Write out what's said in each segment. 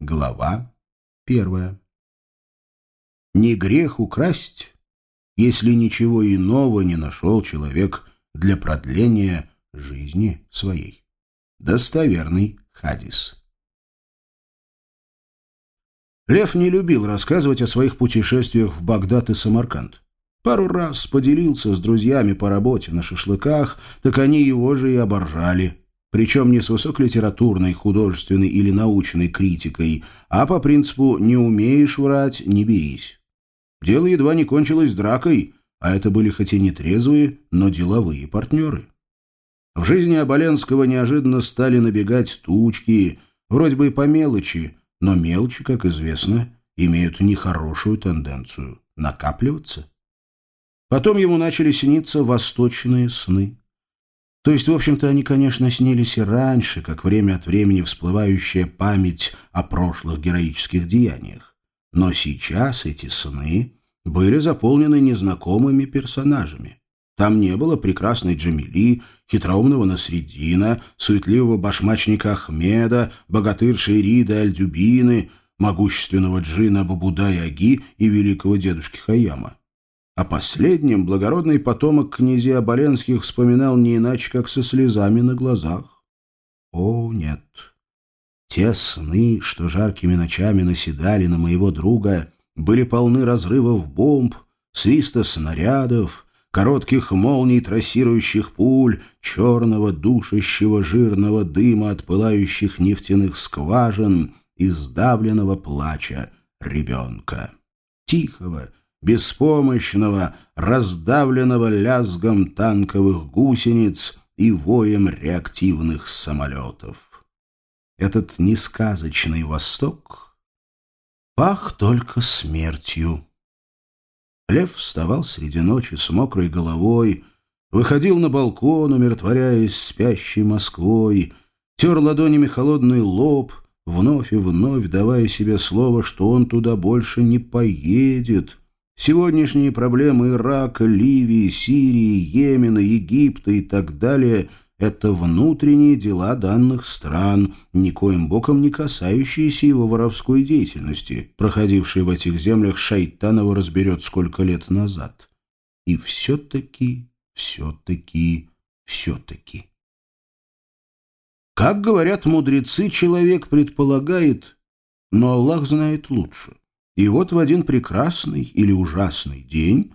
Глава первая. Не грех украсть, если ничего иного не нашел человек для продления жизни своей. Достоверный хадис. Лев не любил рассказывать о своих путешествиях в Багдад и Самарканд. Пару раз поделился с друзьями по работе на шашлыках, так они его же и оборжали. Причем не с высоколитературной, художественной или научной критикой, а по принципу «не умеешь врать, не берись». Дело едва не кончилось дракой, а это были хоть и не трезвые, но деловые партнеры. В жизни Оболенского неожиданно стали набегать тучки, вроде бы и по мелочи, но мелочи, как известно, имеют нехорошую тенденцию накапливаться. Потом ему начали сниться восточные сны. То есть, в общем-то, они, конечно, снились и раньше, как время от времени всплывающая память о прошлых героических деяниях. Но сейчас эти сны были заполнены незнакомыми персонажами. Там не было прекрасной Джамили, хитроумного Насреддина, суетливого башмачника Ахмеда, богатырши Ириды Альдюбины, могущественного джина Бабудай-Аги и великого дедушки Хаяма. О последнем благородный потомок князей Оболенских вспоминал не иначе, как со слезами на глазах. О, нет! Те сны, что жаркими ночами наседали на моего друга, были полны разрывов бомб, свиста снарядов, коротких молний трассирующих пуль, черного душащего жирного дыма от пылающих нефтяных скважин и сдавленного плача ребенка. Тихого, беспомощного, раздавленного лязгом танковых гусениц и воем реактивных самолетов. Этот несказочный Восток пах только смертью. Лев вставал среди ночи с мокрой головой, выходил на балкон, умиротворяясь спящей Москвой, тер ладонями холодный лоб, вновь и вновь давая себе слово, что он туда больше не поедет, Сегодняшние проблемы Ирака, Ливии, Сирии, Йемена, Египта и так далее – это внутренние дела данных стран, никоим боком не касающиеся его воровской деятельности, проходившей в этих землях Шайтанова разберет сколько лет назад. И все-таки, все-таки, все-таки. Как говорят мудрецы, человек предполагает, но Аллах знает лучше. И вот в один прекрасный или ужасный день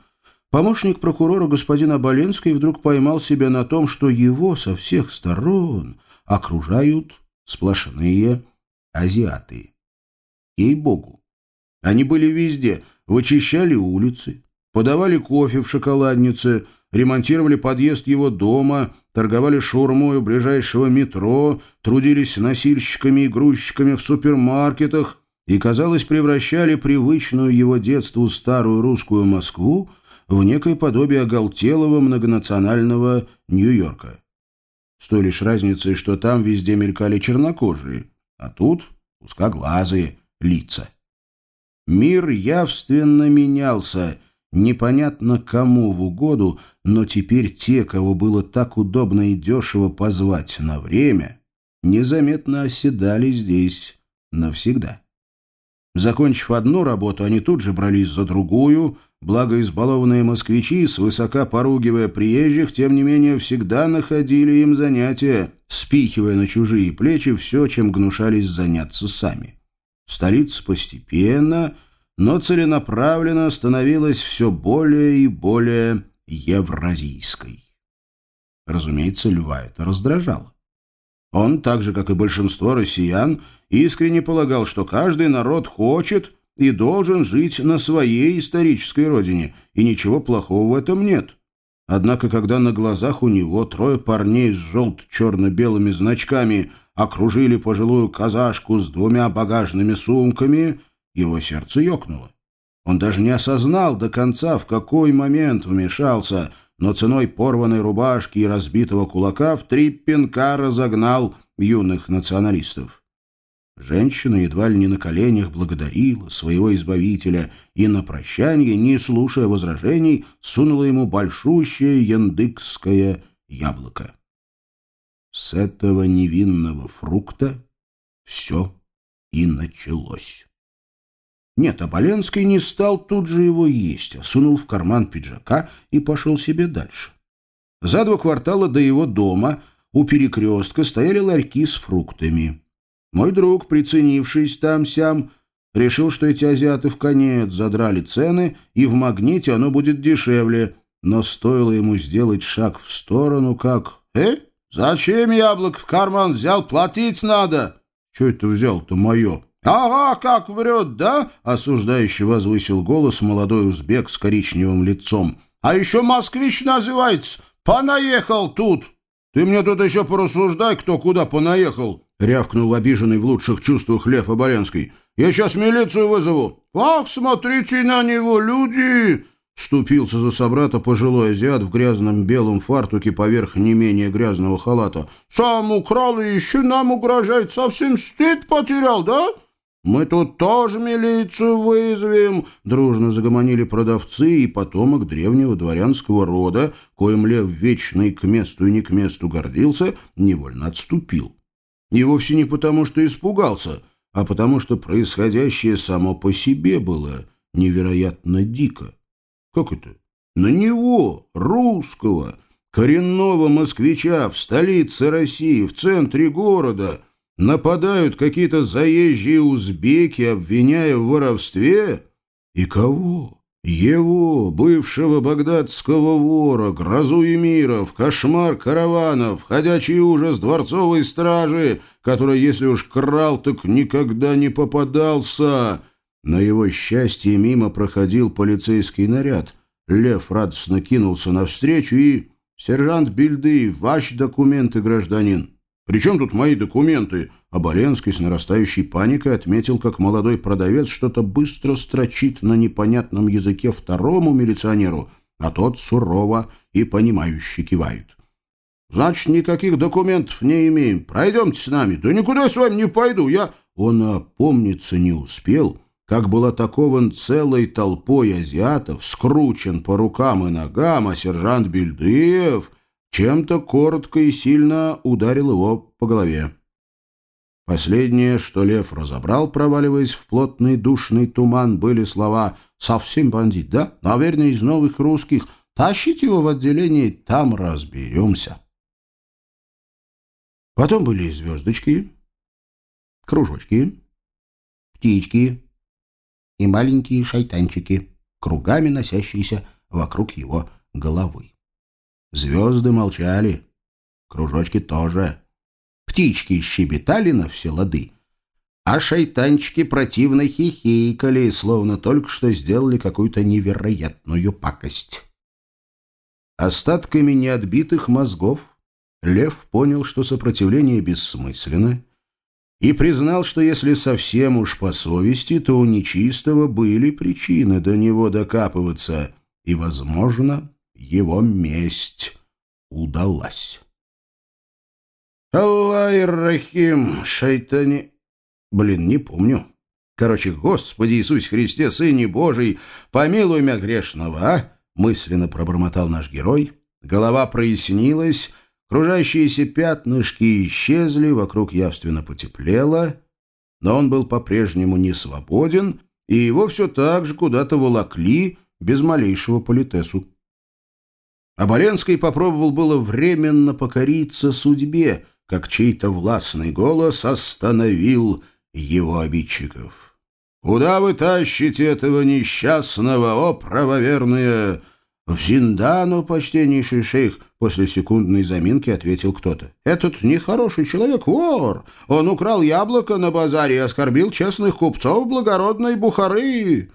помощник прокурора господин Оболенский вдруг поймал себя на том, что его со всех сторон окружают сплошные азиаты. Ей-богу! Они были везде, вычищали улицы, подавали кофе в шоколаднице, ремонтировали подъезд его дома, торговали шаурмой у ближайшего метро, трудились носильщиками и грузчиками в супермаркетах – и, казалось, превращали привычную его детству старую русскую Москву в некое подобие оголтелого многонационального Нью-Йорка. С той лишь разницей, что там везде мелькали чернокожие, а тут узкоглазые лица. Мир явственно менялся, непонятно кому в угоду, но теперь те, кого было так удобно и дешево позвать на время, незаметно оседали здесь навсегда. Закончив одну работу, они тут же брались за другую, благо избалованные москвичи, свысока поругивая приезжих, тем не менее всегда находили им занятия, спихивая на чужие плечи все, чем гнушались заняться сами. Столица постепенно, но целенаправленно становилась все более и более евразийской. Разумеется, Льва это раздражало. Он, так же, как и большинство россиян, искренне полагал, что каждый народ хочет и должен жить на своей исторической родине, и ничего плохого в этом нет. Однако, когда на глазах у него трое парней с желто-черно-белыми значками окружили пожилую казашку с двумя багажными сумками, его сердце ёкнуло. Он даже не осознал до конца, в какой момент вмешался – но ценой порванной рубашки и разбитого кулака в три пинка разогнал юных националистов. Женщина едва ли не на коленях благодарила своего избавителя и на прощание, не слушая возражений, сунула ему большущее яндыкское яблоко. С этого невинного фрукта все и началось. Нет, Оболенский не стал тут же его есть, а сунул в карман пиджака и пошел себе дальше. За два квартала до его дома у перекрестка стояли ларьки с фруктами. Мой друг, приценившись там-сям, решил, что эти азиаты в конец задрали цены, и в магните оно будет дешевле, но стоило ему сделать шаг в сторону, как «Э? Зачем яблок в карман взял? Платить надо!» «Че это взял-то мое?» «Ага, как врет, да?» — осуждающий возвысил голос молодой узбек с коричневым лицом. «А еще москвич называется. Понаехал тут!» «Ты мне тут еще порассуждай, кто куда понаехал!» — рявкнул обиженный в лучших чувствах Лев Оболенский. «Я сейчас милицию вызову!» «Ах, смотрите на него, люди!» Ступился за собрата пожилой азиат в грязном белом фартуке поверх не менее грязного халата. «Сам украл и еще нам угрожает. Совсем стыд потерял, да?» «Мы тут тоже милицию вызовем!» — дружно загомонили продавцы и потомок древнего дворянского рода, коим лев вечный к месту и не к месту гордился, невольно отступил. И вовсе не потому, что испугался, а потому, что происходящее само по себе было невероятно дико. Как это? На него, русского, коренного москвича в столице России, в центре города, нападают какие-то заезжие узбеки, обвиняя в воровстве? И кого? Его, бывшего багдадского вора, грозу эмиров, кошмар караванов, ходячий ужас дворцовой стражи, который, если уж крал, так никогда не попадался — на его счастье мимо проходил полицейский наряд. Лев радостно кинулся навстречу и... «Сержант Бильды, ваши документы, гражданин». «При чем тут мои документы?» Оболенский с нарастающей паникой отметил, как молодой продавец что-то быстро строчит на непонятном языке второму милиционеру, а тот сурово и понимающе кивает. «Значит, никаких документов не имеем. Пройдемте с нами». «Да никуда я с вами не пойду. Я...» Он опомниться не успел как был атакован целой толпой азиатов, скручен по рукам и ногам, а сержант Бельдыев чем-то коротко и сильно ударил его по голове. Последнее, что Лев разобрал, проваливаясь в плотный душный туман, были слова «Совсем бандит, да? Наверное, из новых русских. Тащите его в отделение, там разберемся». Потом были звездочки, кружочки, птички, и маленькие шайтанчики, кругами носящиеся вокруг его головы. Звезды молчали, кружочки тоже. Птички щебетали на все лады, а шайтанчики противно хихикали, словно только что сделали какую-то невероятную пакость. Остатками неотбитых мозгов Лев понял, что сопротивление бессмысленно, и признал, что если совсем уж по совести, то у нечистого были причины до него докапываться, и, возможно, его месть удалась. Аллах-Рахим, шайтани... Блин, не помню. Короче, Господи Иисус Христе, Сыне Божий, помилуй меня грешного, а? Мысленно пробормотал наш герой. Голова прояснилась, Кружащиеся пятнышки исчезли, вокруг явственно потеплело, но он был по-прежнему не свободен, и его все так же куда-то волокли без малейшего политесу. Оболенский попробовал было временно покориться судьбе, как чей-то властный голос остановил его обидчиков. «Куда вы тащите этого несчастного, о правоверные?» «В Зиндану, почтеннейший шейх», — после секундной заминки ответил кто-то. «Этот нехороший человек — вор. Он украл яблоко на базаре и оскорбил честных купцов благородной Бухары.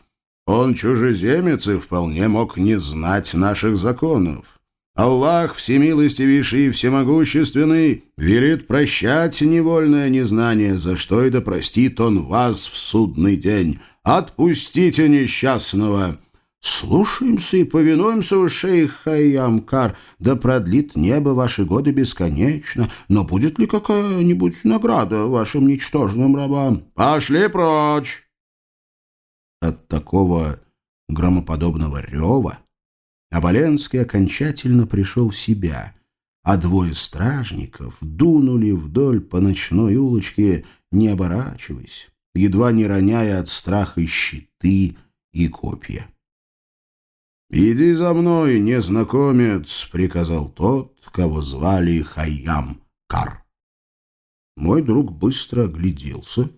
Он чужеземец и вполне мог не знать наших законов. Аллах, всемилостивейший и всемогущественный, велит прощать невольное незнание, за что и да простит он вас в судный день. Отпустите несчастного». Слушаемся и повинуемся у шейх Хайямкар, да продлит небо ваши годы бесконечно. Но будет ли какая-нибудь награда вашим ничтожным рабам? Пошли прочь!» От такого громоподобного рева Оболенский окончательно пришел в себя, а двое стражников дунули вдоль по ночной улочке, не оборачиваясь, едва не роняя от страха щиты и копья. «Иди за мной, незнакомец», — приказал тот, кого звали Хайям Кар. Мой друг быстро огляделся,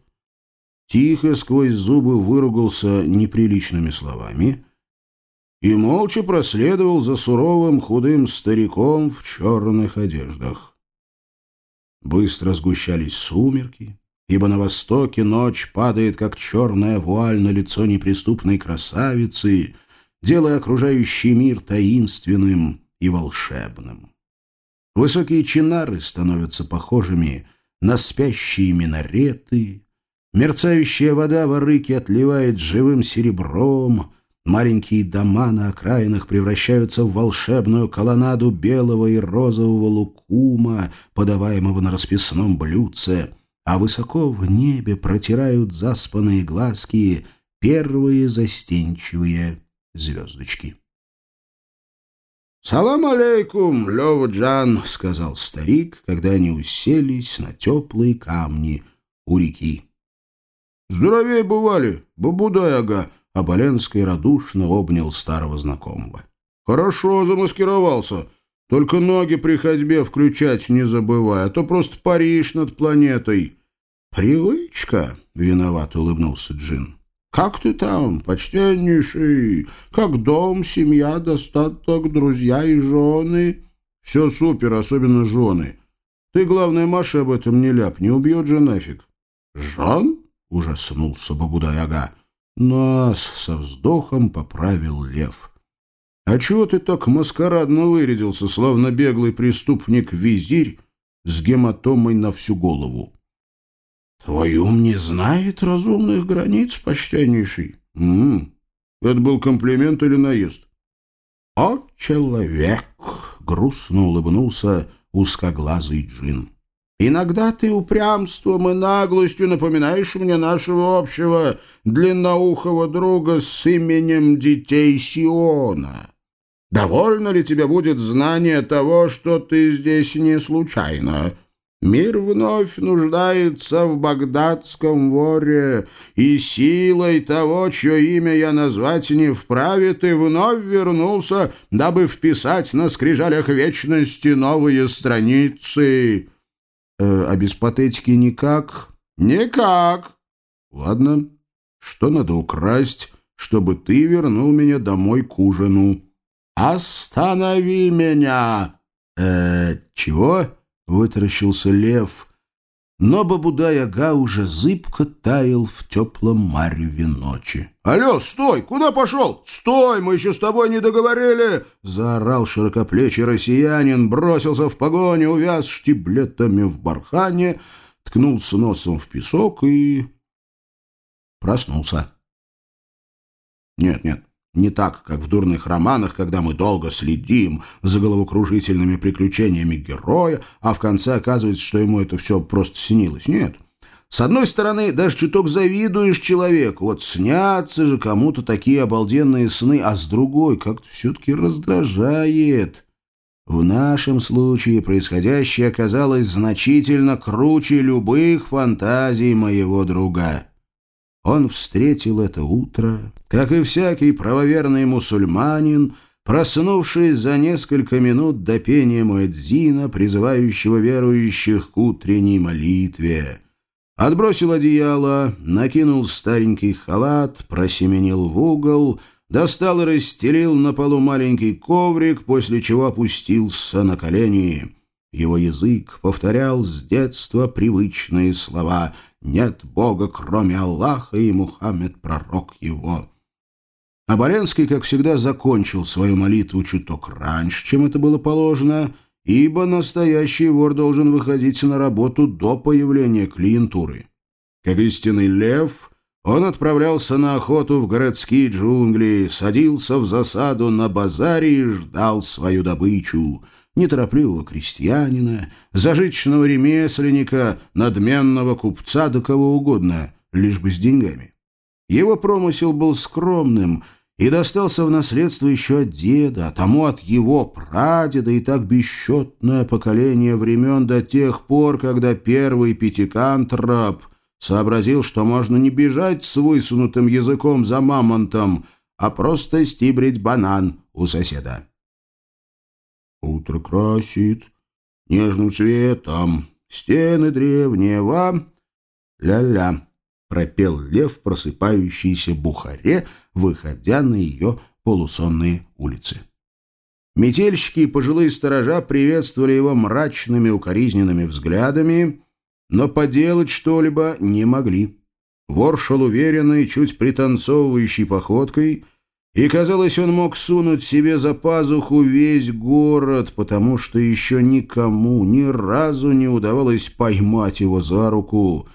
тихо сквозь зубы выругался неприличными словами и молча проследовал за суровым худым стариком в черных одеждах. Быстро сгущались сумерки, ибо на востоке ночь падает, как черная вуаль на лицо неприступной красавицы, делая окружающий мир таинственным и волшебным. Высокие чинары становятся похожими на спящие минареты, мерцающая вода в арыке отливает живым серебром, маленькие дома на окраинах превращаются в волшебную колоннаду белого и розового лукума, подаваемого на расписном блюдце, а высоко в небе протирают заспанные глазки первые застенчивые звездочки. «Салам алейкум, Лёва-джан», — сказал старик, когда они уселись на теплые камни у реки. «Здоровее бывали, бабудай-ага», — Аболенский радушно обнял старого знакомого. «Хорошо замаскировался. Только ноги при ходьбе включать не забывай, а то просто паришь над планетой». «Привычка», — виноват улыбнулся Джин. Как ты там, почтеннейший? Как дом, семья, достаток, друзья и жены?» «Все супер, особенно жены. Ты, главное, Маше об этом не ляп, не убьет же нафиг». «Жен?» — ужаснулся Бабудай-ага. «Нас!» — со вздохом поправил Лев. «А чего ты так маскарадно вырядился, словно беглый преступник-визирь с гематомой на всю голову?» Твой ум не знает разумных границ, почтеннейший. М -м, это был комплимент или наезд? О, человек! Грустно улыбнулся узкоглазый джин. Иногда ты упрямством и наглостью напоминаешь мне нашего общего длинноухого друга с именем детей Сиона. Довольно ли тебе будет знание того, что ты здесь не случайно? Мир вновь нуждается в багдадском воре, и силой того, чье имя я назвать не вправе, ты вновь вернулся, дабы вписать на скрижалях вечности новые страницы. Э, а без патетики никак? Никак. Ладно, что надо украсть, чтобы ты вернул меня домой к ужину? Останови меня! Э, чего? — вытаращился лев. Но Бабудай-ага уже зыбко таял в теплом мареве ночи. «Алло, стой! Куда пошел? Стой! Мы еще с тобой не договорили!» Заорал широкоплечий россиянин, бросился в погоню, увяз штиблетами в бархане, ткнулся носом в песок и... проснулся. Нет, нет, не так, как в дурных романах, когда мы долго следим за головокружительными приключениями героя, а в конце оказывается, что ему это все просто снилось. Нет. С одной стороны, даже чуток завидуешь человеку. Вот снятся же кому-то такие обалденные сны, а с другой как-то все-таки раздражает. В нашем случае происходящее оказалось значительно круче любых фантазий моего друга. Он встретил это утро, как и всякий правоверный мусульманин, проснувшись за несколько минут до пения Муэдзина, призывающего верующих к утренней молитве. Отбросил одеяло, накинул старенький халат, просеменил в угол, достал и расстелил на полу маленький коврик, после чего опустился на колени. Его язык повторял с детства привычные слова — нет Бога, кроме Аллаха, и Мухаммед — пророк его. Абаренский, как всегда, закончил свою молитву чуток раньше, чем это было положено, ибо настоящий вор должен выходить на работу до появления клиентуры. Как истинный лев, он отправлялся на охоту в городские джунгли, садился в засаду на базаре и ждал свою добычу — неторопливого крестьянина, зажиточного ремесленника, надменного купца, да кого угодно, лишь бы с деньгами. Его промысел был скромным и достался в наследство еще от деда, а тому от его прадеда и так бесчетное поколение времен до тех пор, когда первый пятикантроп сообразил, что можно не бежать с высунутым языком за мамонтом, а просто стибрить банан у соседа. Утро красит нежным цветом, стены древнего. Ля-ля, пропел лев просыпающейся бухаре, выходя на ее полусонные улицы. Метельщики и пожилые сторожа приветствовали его мрачными укоризненными взглядами, но поделать что-либо не могли. Вор шел уверенной, чуть пританцовывающей походкой, и, казалось, он мог сунуть себе за пазуху весь город, потому что еще никому ни разу не удавалось поймать его за руку.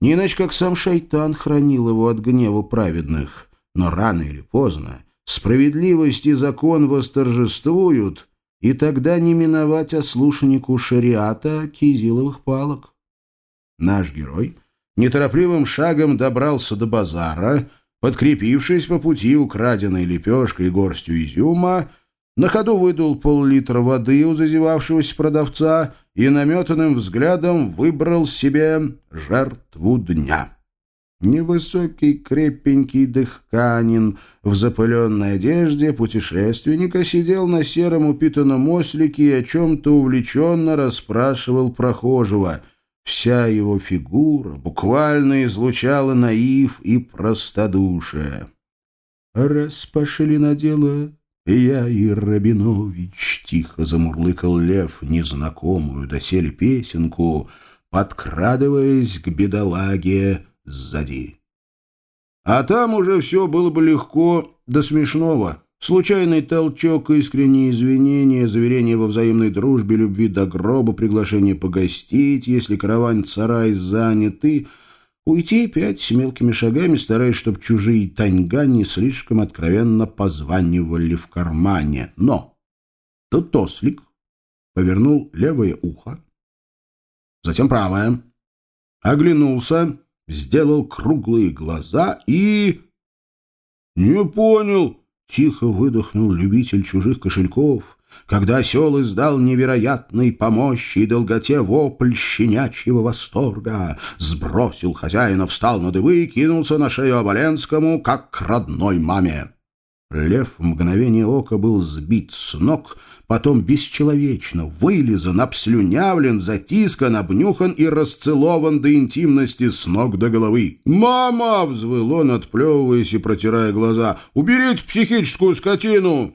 Не иначе, как сам шайтан хранил его от гнева праведных. Но рано или поздно справедливость и закон восторжествуют, и тогда не миновать ослушнику шариата кизиловых палок. Наш герой неторопливым шагом добрался до базара — Подкрепившись по пути украденной лепешкой и горстью изюма, на ходу выдул пол-литра воды у зазевавшегося продавца и наметанным взглядом выбрал себе жертву дня. Невысокий крепенький дыхканин в запыленной одежде путешественника сидел на сером упитанном ослике и о чем-то увлеченно расспрашивал прохожего — Вся его фигура буквально излучала наив и простодушие. «Раз пошли на дело, я и Рабинович», — тихо замурлыкал лев незнакомую доселе песенку, подкрадываясь к бедолаге сзади. А там уже все было бы легко до смешного. Случайный толчок, искренние извинения, заверение во взаимной дружбе, любви до гроба, приглашение погостить, если караван-сарай занят, и уйти пять мелкими шагами, стараясь, чтобы чужие таньга не слишком откровенно позванивали в кармане. Но тут Тослик повернул левое ухо, затем правое, оглянулся, сделал круглые глаза и... «Не понял», Тихо выдохнул любитель чужих кошельков, когда осел издал невероятной помощи и долготе вопль щенячьего восторга, сбросил хозяина, встал на дыбы и кинулся на шею Оболенскому, как к родной маме. Лев в мгновение ока был сбит с ног, потом бесчеловечно вылизан, обслюнявлен, затискан, обнюхан и расцелован до интимности с ног до головы. «Мама!» — взвыл он, отплевываясь и протирая глаза. «Уберите психическую скотину!»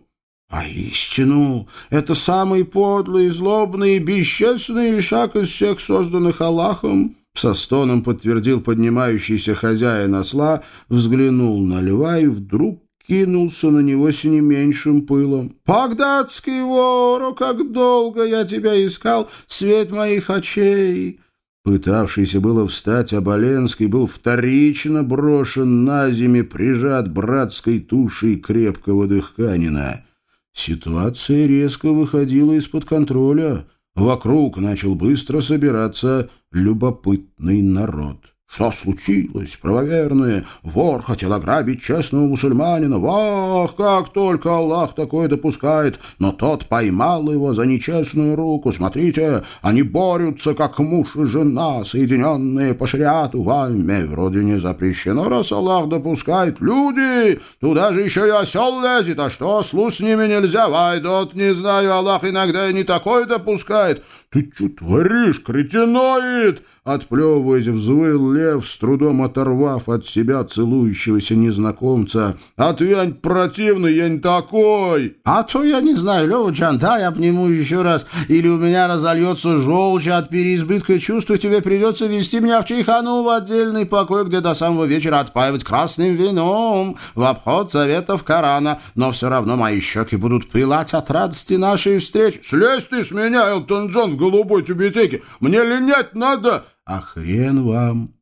А истину — это самый подлый, злобный и бесчестный шаг из всех созданных Аллахом, со стоном подтвердил поднимающийся хозяин осла, взглянул на льва и вдруг кинулся на него с не меньшим пылом. «Багдадский вору, как долго я тебя искал, свет моих очей!» Пытавшийся было встать, Оболенский был вторично брошен на земе, прижат братской тушей крепкого дыханина. Ситуация резко выходила из-под контроля. Вокруг начал быстро собираться любопытный народ. Что случилось, правоверные? Вор хотел ограбить честного мусульманина. Вах, как только Аллах такое допускает. Но тот поймал его за нечестную руку. Смотрите, они борются, как муж и жена, соединенные по шариату. Вами вроде не запрещено, раз Аллах допускает. Люди, туда же еще и осел лезет. А что, ослу с ними нельзя? Вайдот, не знаю, Аллах иногда и не такое допускает. Ты что творишь, кретиноид? Отплевываясь, взвыл лев, с трудом оторвав от себя целующегося незнакомца. «Отвянь, противный, я не такой!» «А то я не знаю, Левочан, дай обниму еще раз, или у меня разольется желчь от переизбытка чувств, и тебе придется вести меня в Чайхану в отдельный покой, где до самого вечера отпаивать красным вином в обход советов Корана, но все равно мои щеки будут пылать от радости нашей встречи». «Слезь ты с меня, Элтон Джон, в голубой тюбетейке! Мне линять надо!» а хрен вам,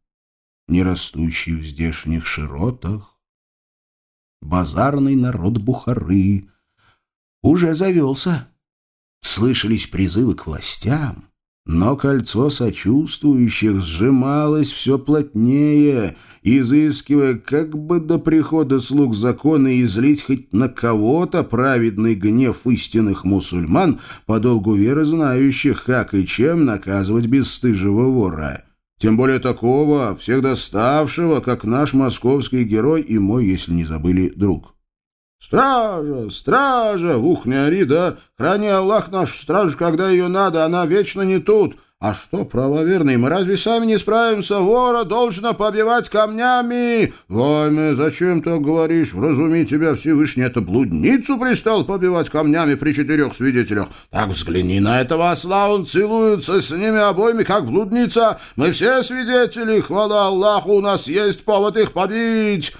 не растущий в здешних широтах. Базарный народ Бухары уже завелся. Слышались призывы к властям, но кольцо сочувствующих сжималось все плотнее, изыскивая как бы до прихода слуг закона излить хоть на кого-то праведный гнев истинных мусульман, по долгу веры знающих, как и чем наказывать бесстыжего вора. Тем более такого, всегда ставшего, как наш московский герой и мой, если не забыли, друг. «Стража! Стража! Ух, не ори, да! Храни Аллах нашу стражу, когда ее надо, она вечно не тут! А что, правоверный, мы разве сами не справимся? Вора должно побивать камнями! Войме, зачем так говоришь? Вразуми тебя Всевышний, это блудницу пристал побивать камнями при четырех свидетелях. Так взгляни на этого осла, он целуется с ними обоими, как блудница. Мы все свидетели, хвала Аллаху, у нас есть повод их побить!»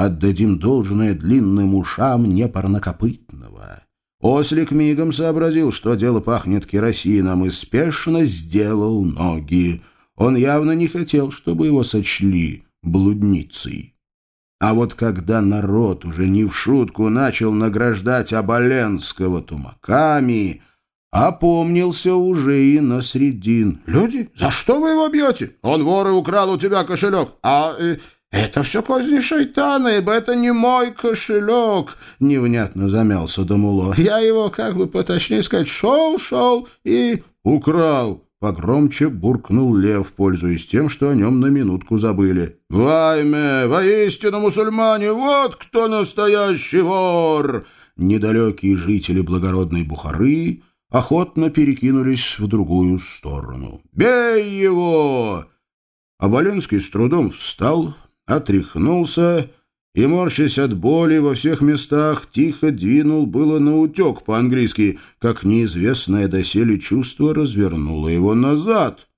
Отдадим должное длинным ушам непарнокопытного. Ослик мигом сообразил, что дело пахнет керосином, и спешно сделал ноги. Он явно не хотел, чтобы его сочли блудницей. А вот когда народ уже не в шутку начал награждать Оболенского тумаками, опомнился уже и на средин. «Люди, за что вы его бьете? Он вор и украл у тебя кошелек. А... Э, «Это все козни шайтана, ибо это не мой кошелек», — невнятно замялся Дамуло. «Я его, как бы поточнее сказать, шел-шел и украл». Погромче буркнул Лев, пользуясь тем, что о нем на минутку забыли. «Вайме! Воистину мусульмане! Вот кто настоящий вор!» Недалекие жители благородной Бухары охотно перекинулись в другую сторону. «Бей его!» Аболенский с трудом встал, отряхнулся и, морщась от боли во всех местах, тихо двинул было на утек по-английски, как неизвестное доселе чувство развернуло его назад.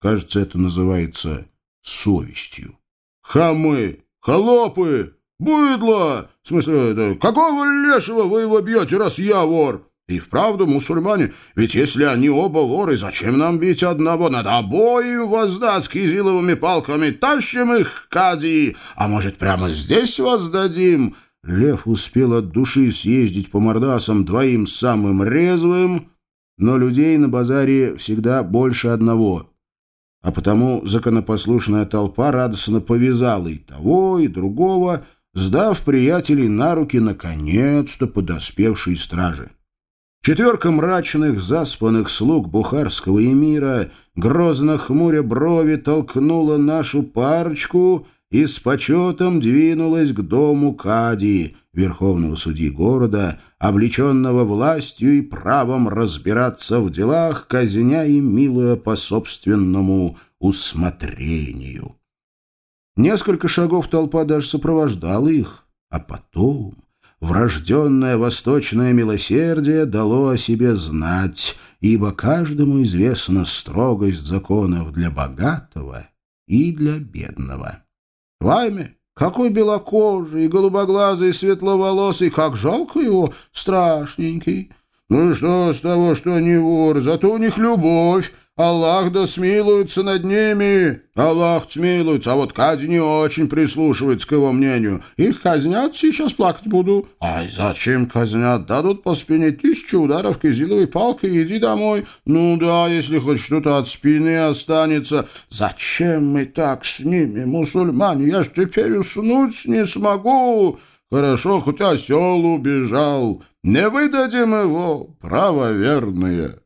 Кажется, это называется совестью. «Хамы! Холопы! Быдло! В смысле, это, какого лешего вы его бьете, раз я вор? И вправду мусульмане, ведь если они оба воры, зачем нам бить одного? Надо обоим воздать кизиловыми палками, тащим их к Кади, а может, прямо здесь воздадим?» Лев успел от души съездить по мордасам двоим самым резвым, но людей на базаре всегда больше одного. А потому законопослушная толпа радостно повязала и того, и другого, сдав приятелей на руки наконец-то подоспевшей стражи. Четверка мрачных, заспанных слуг бухарского эмира, грозно хмуря брови, толкнула нашу парочку и с почетом двинулась к дому Кади, верховного судьи города, облеченного властью и правом разбираться в делах, казня и милуя по собственному усмотрению. Несколько шагов толпа даже сопровождала их, а потом врожденное восточное милосердие дало о себе знать, ибо каждому известна строгость законов для богатого и для бедного. Вайме, какой белокожий, голубоглазый, светловолосый, как жалко его, страшненький. Ну что с того, что они вор, зато у них любовь, Аллах да смилуется над ними. Аллах смилуется, а вот Кади не очень прислушивается к его мнению. Их казнят, сейчас плакать буду. Ай, зачем казнят? Дадут по спине тысячу ударов кизиловой палкой иди домой. Ну да, если хоть что-то от спины останется. Зачем мы так с ними, мусульмане? Я ж теперь уснуть не смогу. Хорошо, хоть осел убежал. Не выдадим его, правоверные.